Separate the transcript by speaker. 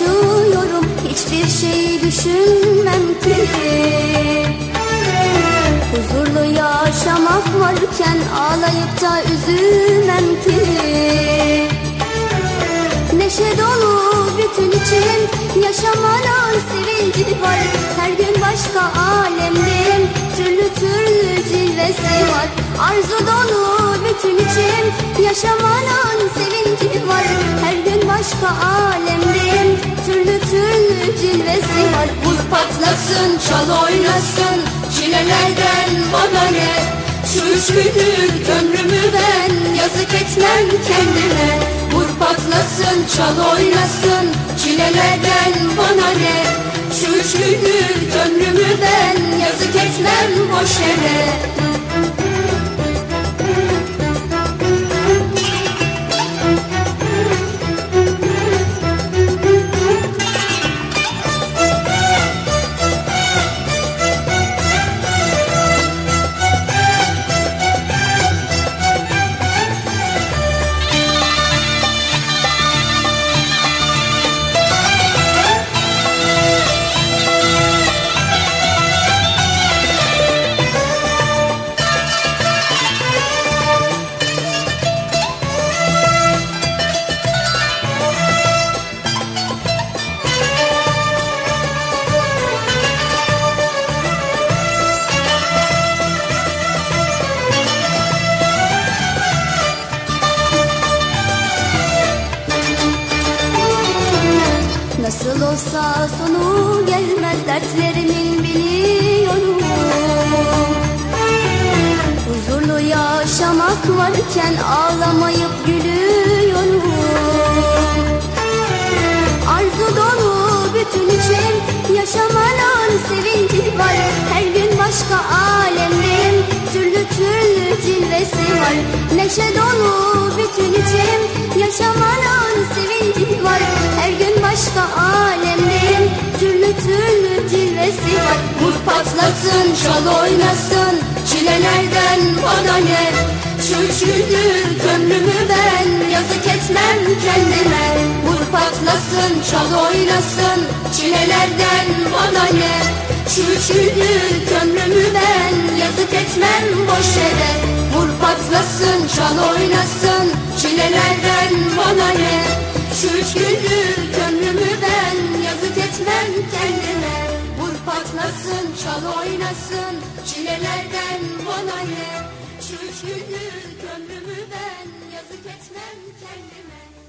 Speaker 1: donuyorum Hiçbir şey düşünmem ki. Huzurlu yaşamak varken Ağlayıp da üzülmem ki. Neşe dolu bütün içim Yaşamanın sevinci var. Her gün başka alemdeyim Türlü türlü cilvesi var. Arzu dolu bütün içim Yaşamanın sevinci var. Her gün başka alemdeyim Türlü türlü cilvesi var. Vur patlasın çal oynasın Çilelerden bana ne Şu üç günlük ömrümü ben Yazık etmem kendime. Vur patlasın çal oynasın Çilelerden bana ne Şu üç günlük ömrümü ben Yazık etmem boş yere Nasıl olsa sonu gelmez dertlerimin biliyorum. Huzurlu yaşamak varken ağlamayıp gülüyorum. Arzu dolu bütün içim yaşamanın sevinci var. Her gün başka alemdeyim türlü türlü cilvesi var. Neşe dolu bütün içim yaşamanın sevinci var. Her gün patlasın çal oynasın çilelerden bana ne? Şu üç günlük ömrümü ben yazık etmem kendime. Vur patlasın çal oynasın çilelerden bana ne? Şu üç günlük ömrümü ben yazık etmem boş yere. Vur patlasın çal oynasın çilelerden bana ne? Şu üç günlük patlasın çal oynasın çilelerden bana ne Şu üç günlük ömrümü ben yazık etmem kendime